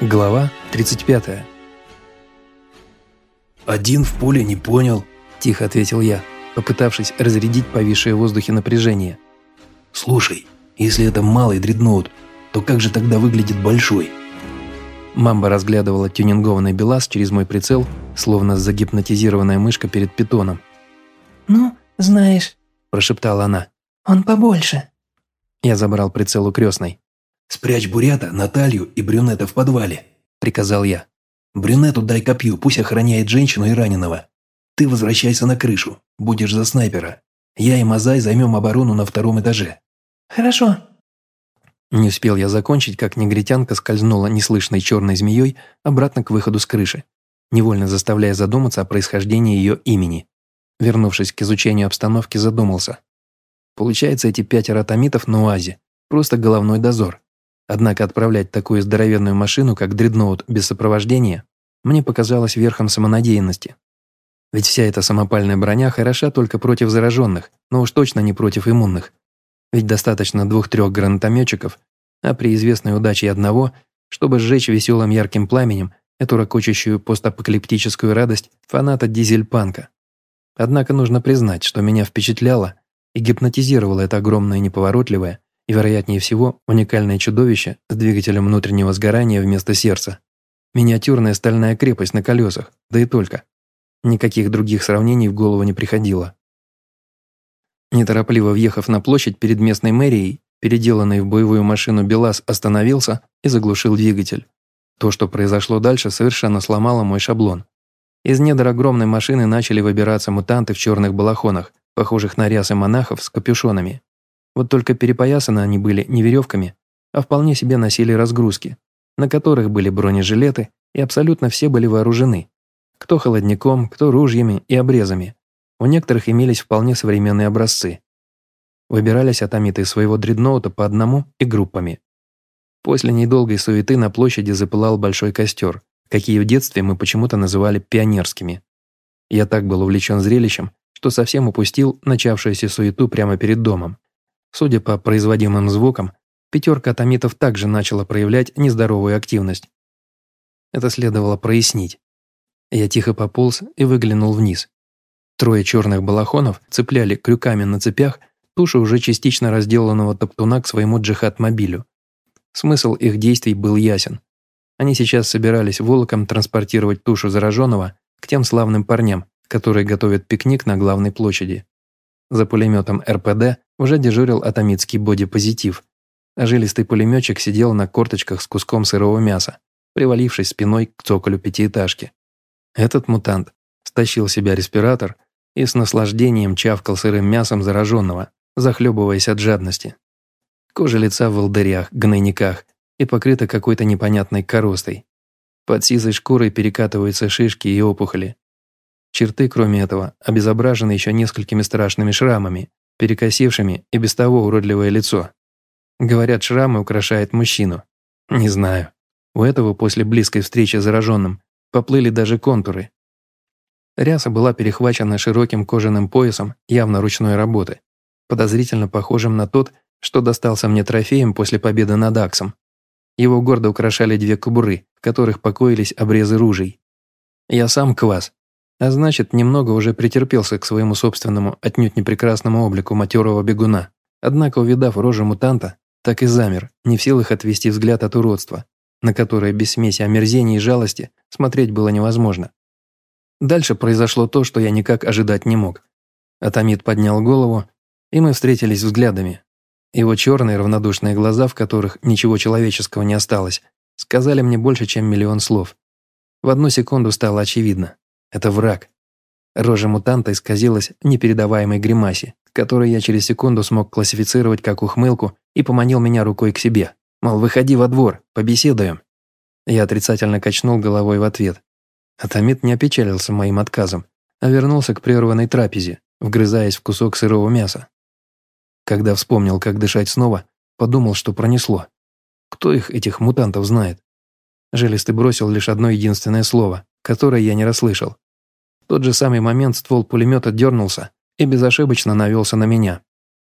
Глава 35. «Один в поле не понял», – тихо ответил я, попытавшись разрядить повисшее в воздухе напряжение. «Слушай, если это малый дредноут, то как же тогда выглядит большой?» Мамба разглядывала тюнингованный БелАЗ через мой прицел, словно загипнотизированная мышка перед питоном. «Ну, знаешь», – прошептала она. «Он побольше». Я забрал прицел у крестной. «Спрячь бурята, Наталью и брюнета в подвале», – приказал я. «Брюнету дай копью, пусть охраняет женщину и раненого. Ты возвращайся на крышу, будешь за снайпера. Я и Мазай займем оборону на втором этаже». «Хорошо». Не успел я закончить, как негритянка скользнула неслышной черной змеей обратно к выходу с крыши, невольно заставляя задуматься о происхождении ее имени. Вернувшись к изучению обстановки, задумался. Получается, эти пятеро томитов на УАЗе – просто головной дозор. Однако отправлять такую здоровенную машину, как дредноут, без сопровождения, мне показалось верхом самонадеянности. Ведь вся эта самопальная броня хороша только против зараженных, но уж точно не против иммунных. Ведь достаточно двух-трех гранатометчиков, а при известной удаче одного, чтобы сжечь веселым ярким пламенем эту ракочущую постапокалиптическую радость фаната дизельпанка. Однако нужно признать, что меня впечатляло и гипнотизировало это огромное неповоротливое, и, вероятнее всего, уникальное чудовище с двигателем внутреннего сгорания вместо сердца. Миниатюрная стальная крепость на колесах, да и только. Никаких других сравнений в голову не приходило. Неторопливо въехав на площадь перед местной мэрией, переделанный в боевую машину БелАЗ остановился и заглушил двигатель. То, что произошло дальше, совершенно сломало мой шаблон. Из недр огромной машины начали выбираться мутанты в черных балахонах, похожих на рясы монахов с капюшонами. Вот только перепоясаны они были не веревками, а вполне себе носили разгрузки, на которых были бронежилеты, и абсолютно все были вооружены. Кто холодником, кто ружьями и обрезами. У некоторых имелись вполне современные образцы. Выбирались атомиты своего дредноута по одному и группами. После недолгой суеты на площади запылал большой костер, какие в детстве мы почему-то называли пионерскими. Я так был увлечен зрелищем, что совсем упустил начавшуюся суету прямо перед домом. Судя по производимым звукам, пятерка атомитов также начала проявлять нездоровую активность. Это следовало прояснить. Я тихо пополз и выглянул вниз. Трое черных балахонов цепляли крюками на цепях тушу уже частично разделанного топтуна к своему джихад-мобилю. Смысл их действий был ясен. Они сейчас собирались волоком транспортировать тушу зараженного к тем славным парням, которые готовят пикник на главной площади. За пулеметом РПД уже дежурил атомитский бодипозитив, а жилистый пулеметчик сидел на корточках с куском сырого мяса, привалившись спиной к цоколю пятиэтажки. Этот мутант стащил себя респиратор и с наслаждением чавкал сырым мясом зараженного, захлебываясь от жадности. Кожа лица в волдырях, гнойниках и покрыта какой-то непонятной коростой. Под сизой шкурой перекатываются шишки и опухоли, Черты, кроме этого, обезображены еще несколькими страшными шрамами, перекосившими и без того уродливое лицо. Говорят, шрамы украшают мужчину. Не знаю. У этого после близкой встречи с зараженным поплыли даже контуры. Ряса была перехвачена широким кожаным поясом явно ручной работы, подозрительно похожим на тот, что достался мне трофеем после победы над Аксом. Его гордо украшали две кобуры, в которых покоились обрезы ружей. Я сам квас, а значит, немного уже претерпелся к своему собственному, отнюдь не прекрасному облику матерого бегуна. Однако, увидав рожу мутанта, так и замер, не в силах отвести взгляд от уродства, на которое без смеси омерзения и жалости смотреть было невозможно. Дальше произошло то, что я никак ожидать не мог. Атомид поднял голову, и мы встретились взглядами. Его черные равнодушные глаза, в которых ничего человеческого не осталось, сказали мне больше, чем миллион слов. В одну секунду стало очевидно. Это враг. Рожа мутанта исказилась непередаваемой гримасе, которую я через секунду смог классифицировать как ухмылку и поманил меня рукой к себе. Мол, выходи во двор, побеседуем. Я отрицательно качнул головой в ответ. Атомит не опечалился моим отказом, а вернулся к прерванной трапезе, вгрызаясь в кусок сырого мяса. Когда вспомнил, как дышать снова, подумал, что пронесло. Кто их, этих мутантов, знает? Желестый бросил лишь одно единственное слово, которое я не расслышал. Тот же самый момент ствол пулемета дернулся и безошибочно навелся на меня.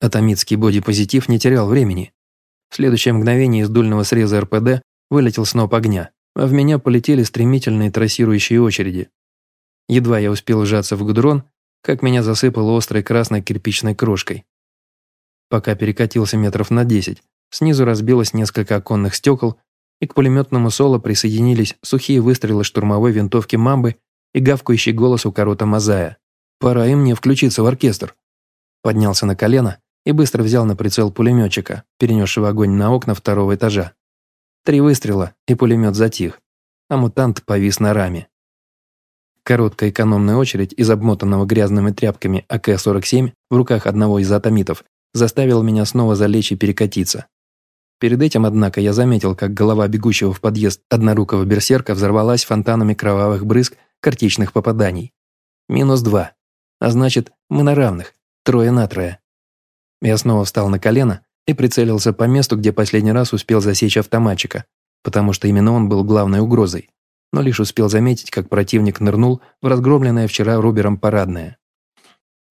Атомитский бодипозитив не терял времени. В следующее мгновение из дульного среза РПД вылетел сноп огня, а в меня полетели стремительные трассирующие очереди. Едва я успел сжаться в гудрон, как меня засыпало острой красной кирпичной крошкой. Пока перекатился метров на десять, снизу разбилось несколько оконных стекол, и к пулеметному соло присоединились сухие выстрелы штурмовой винтовки «Мамбы» и гавкающий голос у корота Мазая. «Пора и мне включиться в оркестр». Поднялся на колено и быстро взял на прицел пулеметчика, перенесшего огонь на окна второго этажа. Три выстрела, и пулемет затих, а мутант повис на раме. Короткая экономная очередь из обмотанного грязными тряпками АК-47 в руках одного из атомитов заставила меня снова залечь и перекатиться. Перед этим, однако, я заметил, как голова бегущего в подъезд однорукого берсерка взорвалась фонтанами кровавых брызг картечных попаданий. Минус два. А значит, мы на равных. Трое на трое. Я снова встал на колено и прицелился по месту, где последний раз успел засечь автоматчика, потому что именно он был главной угрозой, но лишь успел заметить, как противник нырнул в разгромленное вчера Рубером парадное.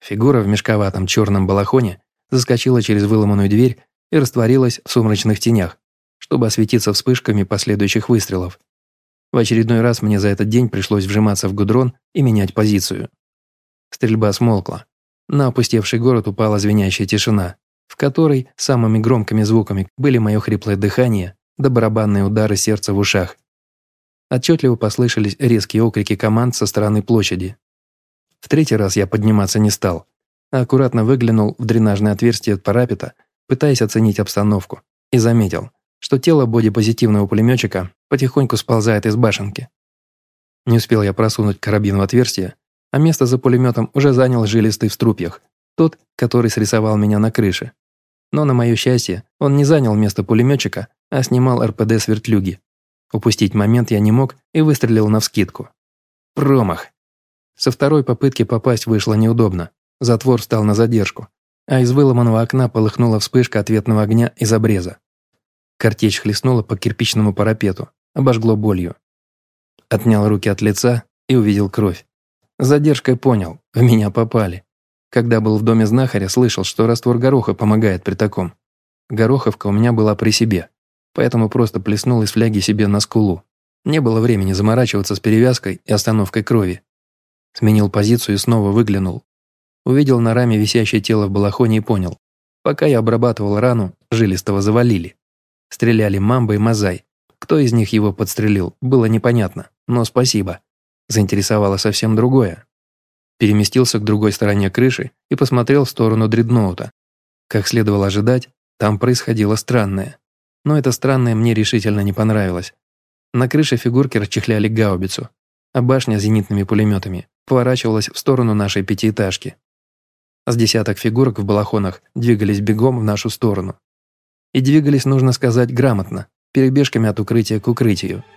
Фигура в мешковатом черном балахоне заскочила через выломанную дверь и растворилась в сумрачных тенях, чтобы осветиться вспышками последующих выстрелов. В очередной раз мне за этот день пришлось вжиматься в гудрон и менять позицию. Стрельба смолкла. На опустевший город упала звенящая тишина, в которой самыми громкими звуками были мое хриплое дыхание да барабанные удары сердца в ушах. Отчетливо послышались резкие окрики команд со стороны площади. В третий раз я подниматься не стал, а аккуратно выглянул в дренажное отверстие от парапета, пытаясь оценить обстановку, и заметил, что тело бодипозитивного пулеметчика потихоньку сползает из башенки. Не успел я просунуть карабин в отверстие, а место за пулеметом уже занял жилистый в струпьях, тот, который срисовал меня на крыше. Но, на мое счастье, он не занял место пулеметчика, а снимал РПД с вертлюги. Упустить момент я не мог и выстрелил навскидку. Промах. Со второй попытки попасть вышло неудобно. Затвор встал на задержку, а из выломанного окна полыхнула вспышка ответного огня из обреза. Картечь хлестнула по кирпичному парапету, обожгло болью. Отнял руки от лица и увидел кровь. Задержкой понял, в меня попали. Когда был в доме знахаря, слышал, что раствор гороха помогает при таком. Гороховка у меня была при себе, поэтому просто плеснул из фляги себе на скулу. Не было времени заморачиваться с перевязкой и остановкой крови. Сменил позицию и снова выглянул. Увидел на раме висящее тело в балахоне и понял. Пока я обрабатывал рану, жилистого завалили. Стреляли Мамба и Мазай. Кто из них его подстрелил, было непонятно, но спасибо. Заинтересовало совсем другое переместился к другой стороне крыши и посмотрел в сторону дредноута. Как следовало ожидать, там происходило странное. Но это странное мне решительно не понравилось. На крыше фигурки расчехляли гаубицу, а башня с зенитными пулеметами поворачивалась в сторону нашей пятиэтажки. С десяток фигурок в балахонах двигались бегом в нашу сторону. И двигались, нужно сказать, грамотно, перебежками от укрытия к укрытию –